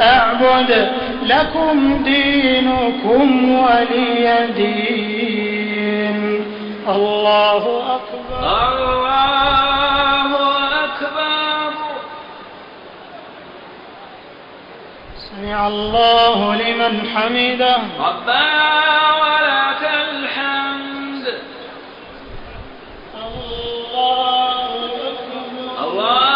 أعبد لكم دينكم ولي دين. الله أكبر. الله أكبر. سمع الله لمن حمده. ربنا ولك الحمد. الله أكبر. الله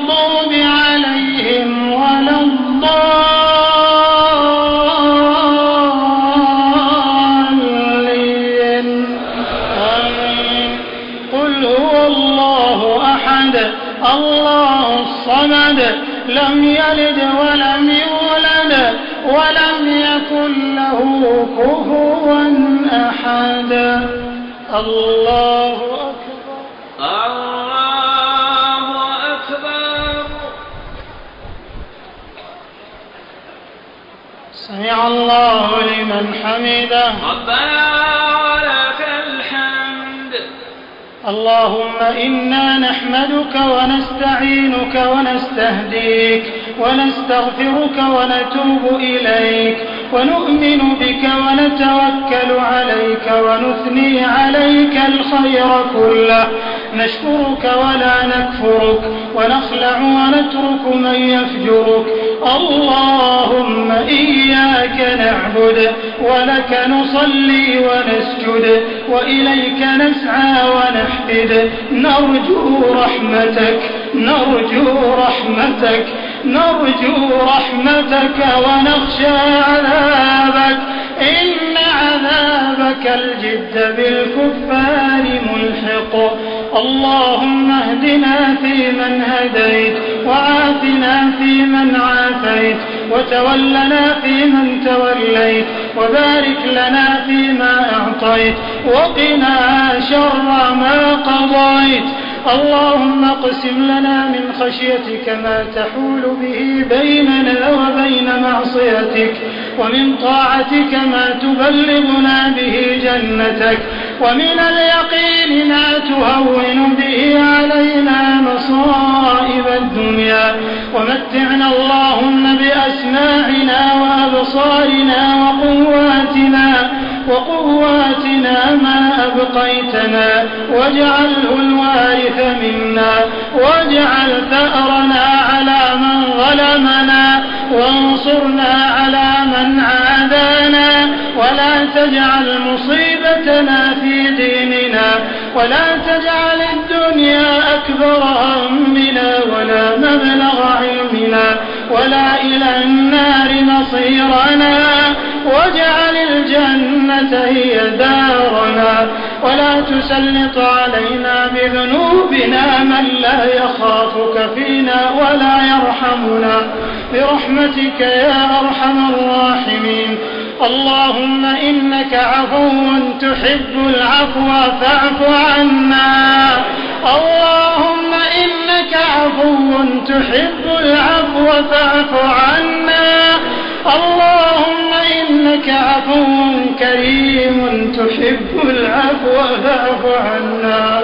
حمده ربنا ولك الحمد. اللهم إنا نحمدك ونستعينك ونستهديك ونستغفرك ونتوب إليك ونؤمن بك ونتوكل عليك ونثني عليك الخير كله. نشكرك ولا نكفرك ونخلع ونترك من يفجرك. اللهم إياك نعبد ولك نصلي ونسجد وإليك نسعى ونحفد نرجو رحمتك نرجو رحمتك نرجو رحمتك ونخشى عذابك. إن عذابك الجد بالكفار ملحق. اللهم اهدنا فيمن هديت وعافنا فيمن عافيت وتولنا فيمن توليت وبارك لنا فيما أعطيت وقنا شر ما قضيت اللهم اقسم لنا من خشيتك ما تحول به بيننا وبين معصيتك ومن طاعتك ما تبلغنا به جنتك ومن اليقين ما تهون به علينا مصائب الدنيا. ومتعنا اللهم بأسماعنا وأبصارنا وقواتنا وقواتنا ما أبقيتنا. واجعله الوارث منا واجعل ثأرنا على من ظلمنا وانصرنا على من عادانا. ولا تجعل مصيبتنا ولا تجعل الدنيا أكبر همنا ولا مبلغ علمنا ولا إلى النار مصيرنا واجعل الجنة هي دارنا ولا تسلط علينا بذنوبنا من لا يخافك فينا ولا يرحمنا برحمتك يا أرحم الراحمين اللهم إنك عفو تحب العفو فاعف عنا. اللهم إنك عفو تحب العفو فاعف عنا. اللهم إنك عفو كريم تحب العفو فاعف عنا.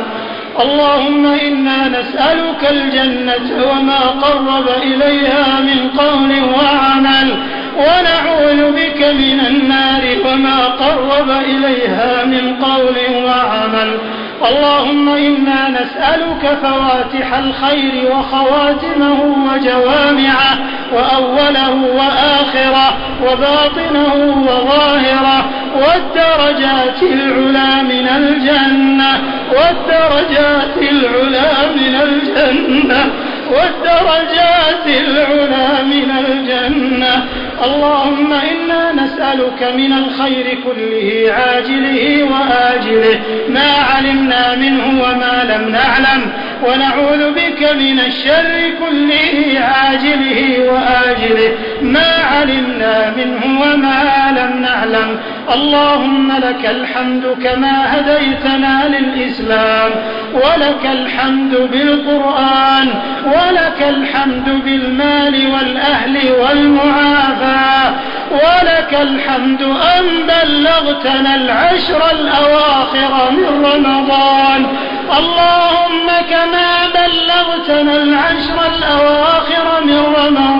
اللهم إنا نسألك الجنة وما قرب إليها من قول وعمل. ونعوذ بك من النار وما قرب إليها من قول وعمل. اللهم إنا نسألك فواتح الخير وخواتمه وجوامعه وأوله وآخره وباطنه وظاهره والدرجات العلى من الجنة والدرجات العلى من الجنة والدرجات العلى من الجنة. اللهم إنا نسألك من الخير كله عاجله وآجله. ما علمنا منه وما لم نعلم. ونعوذ بك من الشر كله عاجله وآجله. ما علمنا منه وما لم نعلم. اللهم لك الحمد كما هديتنا للإسلام. ولك الحمد بالقرآن. ولك الحمد بالمال والأهل والمعافاة ولك الحمد أن بلغتنا العشر الأواخر من رمضان. اللهم كما بلغتنا العشر الأواخر من رمضان.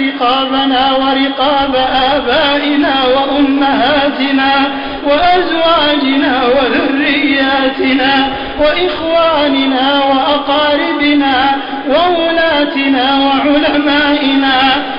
رقابنا ورقاب آبائنا وأمهاتنا وأزواجنا وذرياتنا وإخواننا وأقاربنا وولاتنا وعلمائنا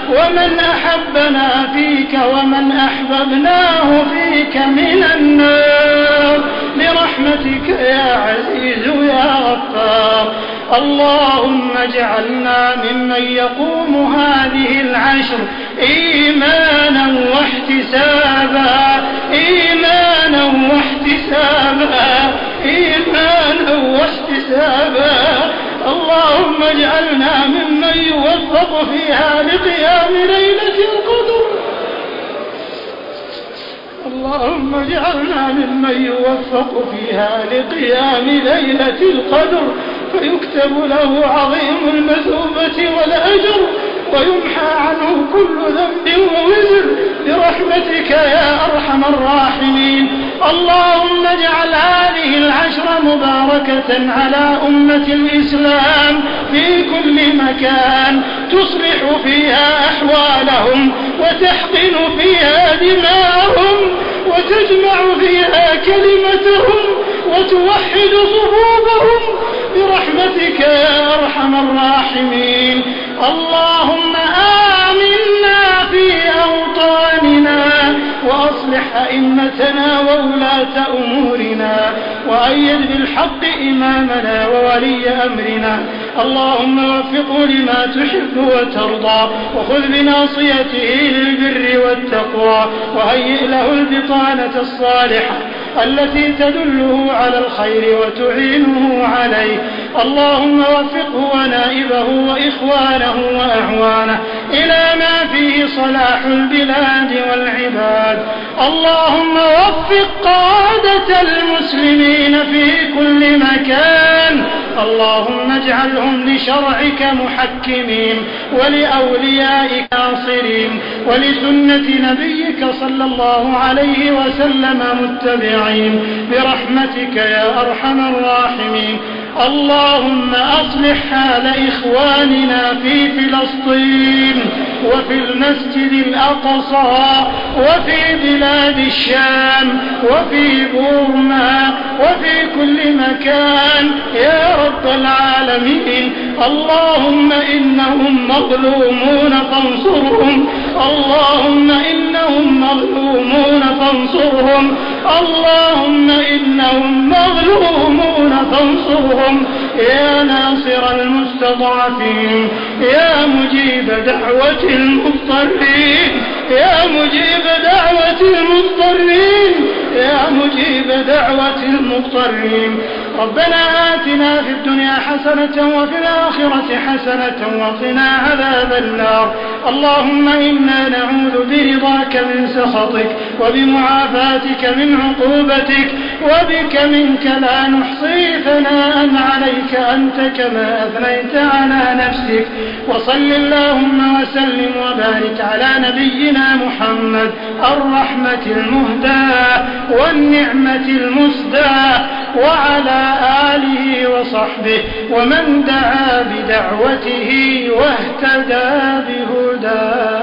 ومن أحبنا فيك ومن أحببناه فيك من النار برحمتك يا عزيز يا غفار اللهم اجعلنا ممن يقوم هذه العشر إيمانا واحتسابا إيمانا واحتسابا إيمانا واحتسابا. اللهم اجعلنا ممن يوفق فيها لقيام ليلة القدر. اللهم اجعلنا ممن يوفق فيها لقيام ليلة القدر. فيكتب له عظيم المثوبة والأجر ويمحى عنه كل ذنب ووزر برحمتك يا أرحم الراحمين. اللهم اجعل هذه العشر مباركة على أمة الإسلام في كل مكان تصلح فيها أحوالهم وتحقن فيها دماءهم وتجمع فيها كلمتهم وتوحد صفوفهم برحمتك يا أرحم الراحمين. اللهم آمنا في أوطاننا وأصلح أئمتنا وولاة أمورنا وأيد بالحق إمامنا وولي أمرنا. اللهم وفقه لما تحب وترضى وخذ بناصيته للبر والتقوى وهيئ له البطانة الصالحة التي تدله على الخير وتعينه عليه. اللهم وفقه ونائبه وإخوانه وأعوانه إلى ما فيه صلاح البلاد والعباد. اللهم وفق قادة المسلمين في كل مكان. اللهم اجعلهم لشرعك محكمين ولأوليائك ناصرين ولسنة نبيك صلى الله عليه وسلم متبعين. برحمتك يا أرحم الراحمين. اللهم أصلح حال إخواننا في فلسطين وفي المسجد الأقصى وفي بلاد الشام وفي بورما وفي كل مكان. يا رب العالمين اللهم إنهم مظلومون فانصرهم. اللهم إنهم مظلومون فانصرهم. اللهم إنهم مظلومون فانصرهم. يا ناصر المستضعفين يا مجيب دعوة المضطرين يا مجيب دعوة المضطرين يا مجيب دعوة المضطرين. ربنا آتنا في الدنيا حسنة وفي الآخرة حسنة وقنا عذاب النار. اللهم إنا نعوذ برضاك من سخطك وبمعافاتك من عقوبتك. وبك منك لا نحصي ثناء عليك أنت كما أثنيت على نفسك. وصل اللهم وسلم وبارك على نبينا محمد الرحمة المهداة والنعمة المسداة وعلى آله وصحبه ومن دعا بدعوته واهتدى بهداه.